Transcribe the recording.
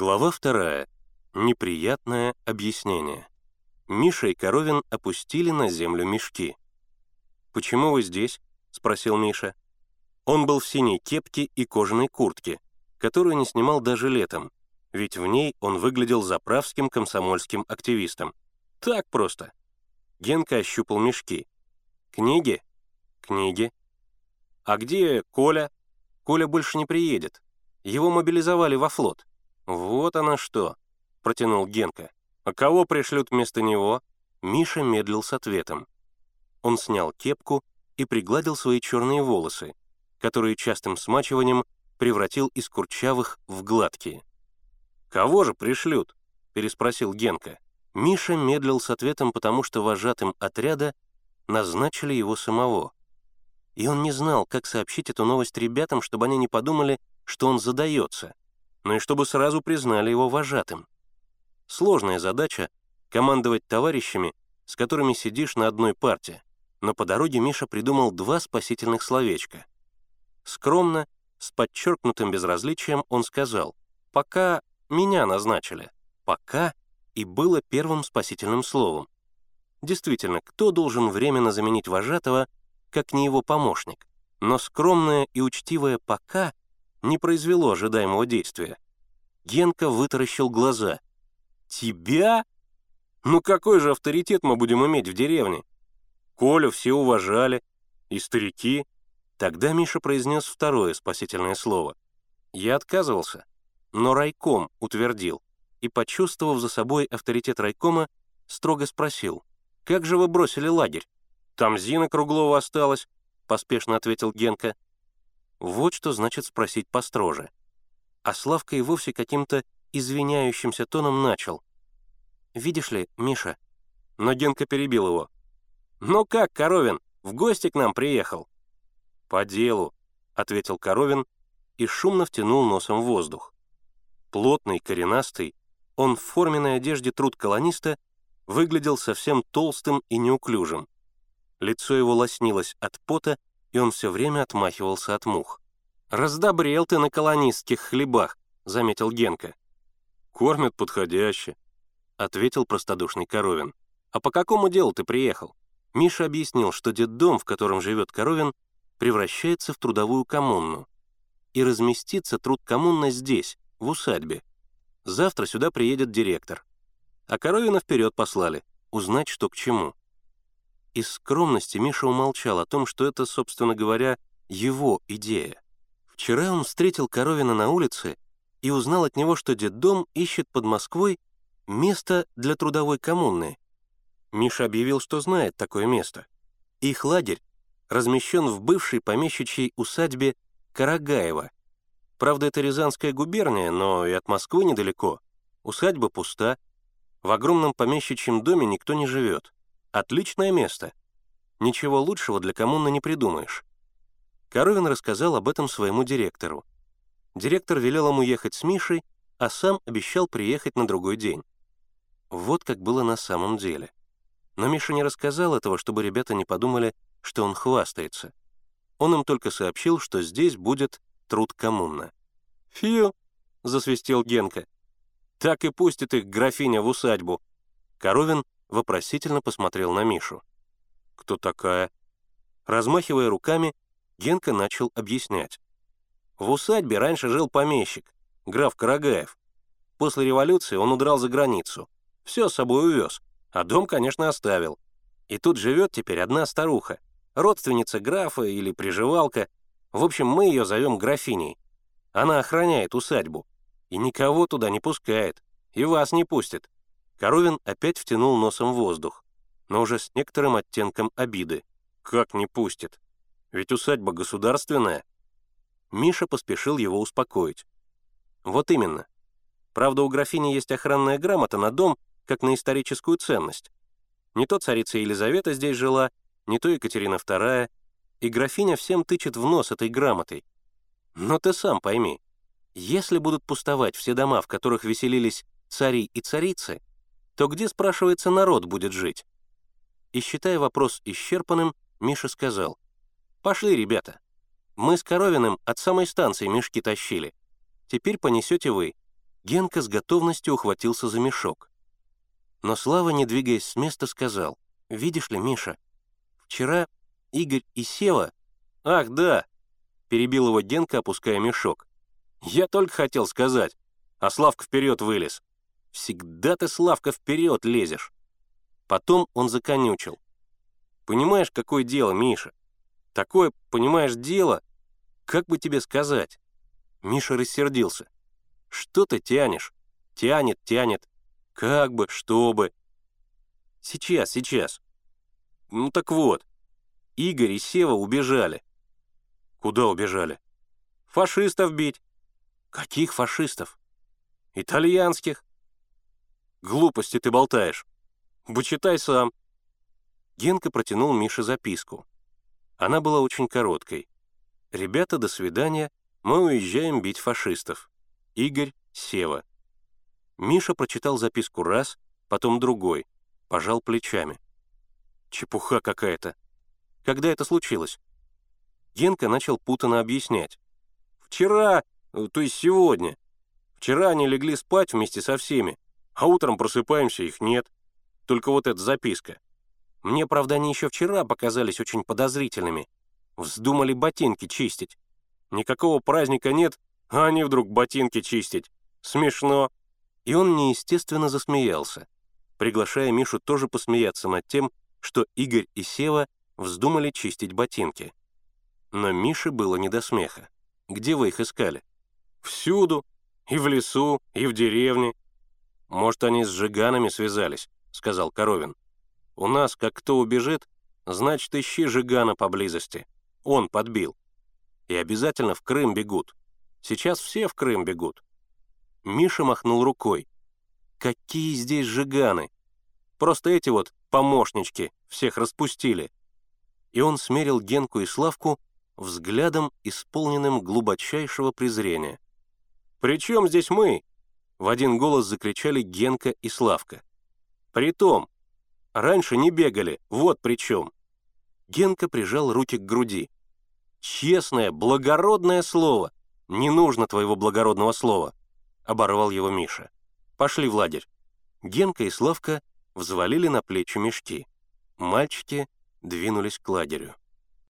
Глава вторая. Неприятное объяснение. Миша и Коровин опустили на землю мешки. «Почему вы здесь?» — спросил Миша. Он был в синей кепке и кожаной куртке, которую не снимал даже летом, ведь в ней он выглядел заправским комсомольским активистом. Так просто. Генка ощупал мешки. «Книги?» «Книги». «А где Коля?» «Коля больше не приедет. Его мобилизовали во флот». «Вот она что», — протянул Генка. «А кого пришлют вместо него?» Миша медлил с ответом. Он снял кепку и пригладил свои черные волосы, которые частым смачиванием превратил из курчавых в гладкие. «Кого же пришлют?» — переспросил Генка. Миша медлил с ответом, потому что вожатым отряда назначили его самого. И он не знал, как сообщить эту новость ребятам, чтобы они не подумали, что он задается, но и чтобы сразу признали его вожатым. Сложная задача — командовать товарищами, с которыми сидишь на одной парте, но по дороге Миша придумал два спасительных словечка. Скромно, с подчеркнутым безразличием он сказал «пока меня назначили». «Пока» и было первым спасительным словом. Действительно, кто должен временно заменить вожатого, как не его помощник? Но скромное и учтивое «пока» не произвело ожидаемого действия. Генка вытаращил глаза. «Тебя? Ну какой же авторитет мы будем иметь в деревне? Колю все уважали, и старики. Тогда Миша произнес второе спасительное слово. Я отказывался, но райком утвердил и, почувствовав за собой авторитет райкома, строго спросил, «Как же вы бросили лагерь?» «Там Зина Круглова осталась», — поспешно ответил Генка. Вот что значит спросить построже. А Славка и вовсе каким-то извиняющимся тоном начал. «Видишь ли, Миша...» Но Генка перебил его. «Ну как, Коровин, в гости к нам приехал?» «По делу», — ответил Коровин и шумно втянул носом воздух. Плотный, коренастый, он в форменной одежде труд колониста выглядел совсем толстым и неуклюжим. Лицо его лоснилось от пота, и он все время отмахивался от мух. «Раздобрел ты на колонистских хлебах», — заметил Генка. «Кормят подходяще», — ответил простодушный Коровин. «А по какому делу ты приехал?» Миша объяснил, что детдом, в котором живет Коровин, превращается в трудовую коммуну. И разместится труд коммуна здесь, в усадьбе. Завтра сюда приедет директор. А Коровина вперед послали, узнать, что к чему. Из скромности Миша умолчал о том, что это, собственно говоря, его идея. Вчера он встретил Коровина на улице и узнал от него, что детдом ищет под Москвой место для трудовой коммуны. Миша объявил, что знает такое место. Их лагерь размещен в бывшей помещичьей усадьбе Карагаева. Правда, это Рязанская губерния, но и от Москвы недалеко. Усадьба пуста. В огромном помещичьем доме никто не живет. Отличное место. Ничего лучшего для коммуны не придумаешь. Коровин рассказал об этом своему директору. Директор велел ему ехать с Мишей, а сам обещал приехать на другой день. Вот как было на самом деле. Но Миша не рассказал этого, чтобы ребята не подумали, что он хвастается. Он им только сообщил, что здесь будет труд коммуна. «Фью!» — засвистел Генка. «Так и пустит их графиня в усадьбу». Коровин вопросительно посмотрел на Мишу. «Кто такая?» Размахивая руками, Генка начал объяснять. В усадьбе раньше жил помещик, граф Карагаев. После революции он удрал за границу. Все с собой увез, а дом, конечно, оставил. И тут живет теперь одна старуха, родственница графа или приживалка. В общем, мы ее зовем графиней. Она охраняет усадьбу. И никого туда не пускает. И вас не пустит. Коровин опять втянул носом воздух, но уже с некоторым оттенком обиды. Как не пустит? Ведь усадьба государственная. Миша поспешил его успокоить. Вот именно. Правда, у графини есть охранная грамота на дом, как на историческую ценность. Не то царица Елизавета здесь жила, не то Екатерина II, и графиня всем тычет в нос этой грамотой. Но ты сам пойми, если будут пустовать все дома, в которых веселились цари и царицы, то где, спрашивается, народ будет жить? И считая вопрос исчерпанным, Миша сказал, «Пошли, ребята. Мы с Коровиным от самой станции мешки тащили. Теперь понесете вы. Генка с готовностью ухватился за мешок. Но Слава, не двигаясь с места, сказал, «Видишь ли, Миша, вчера Игорь и Сева...» «Ах, да!» — перебил его Генка, опуская мешок. «Я только хотел сказать, а Славка вперед вылез. Всегда ты, Славка, вперед лезешь!» Потом он законючил. «Понимаешь, какое дело, Миша? Такое, понимаешь, дело, как бы тебе сказать?» Миша рассердился. «Что ты тянешь? Тянет, тянет. Как бы, что бы?» «Сейчас, сейчас. Ну так вот, Игорь и Сева убежали». «Куда убежали?» «Фашистов бить». «Каких фашистов?» «Итальянских». «Глупости ты болтаешь. Вычитай сам». Генка протянул Мише записку. Она была очень короткой. «Ребята, до свидания. Мы уезжаем бить фашистов. Игорь, Сева». Миша прочитал записку раз, потом другой, пожал плечами. «Чепуха какая-то. Когда это случилось?» Генка начал путанно объяснять. «Вчера, э, то есть сегодня. Вчера они легли спать вместе со всеми, а утром просыпаемся, их нет. Только вот эта записка. Мне, правда, они еще вчера показались очень подозрительными. Вздумали ботинки чистить. Никакого праздника нет, а они вдруг ботинки чистить. Смешно. И он неестественно засмеялся, приглашая Мишу тоже посмеяться над тем, что Игорь и Сева вздумали чистить ботинки. Но Мише было не до смеха. Где вы их искали? Всюду. И в лесу, и в деревне. Может, они с жиганами связались, сказал Коровин. У нас, как кто убежит, значит, ищи жигана поблизости. Он подбил. И обязательно в Крым бегут. Сейчас все в Крым бегут. Миша махнул рукой. Какие здесь жиганы? Просто эти вот помощнички всех распустили. И он смерил Генку и Славку взглядом, исполненным глубочайшего презрения. «При чем здесь мы?» — в один голос закричали Генка и Славка. «Притом, раньше не бегали, вот при чем». Генка прижал руки к груди. «Честное, благородное слово! Не нужно твоего благородного слова!» — оборвал его Миша. «Пошли в лагерь». Генка и Славка взвалили на плечи мешки. Мальчики двинулись к лагерю.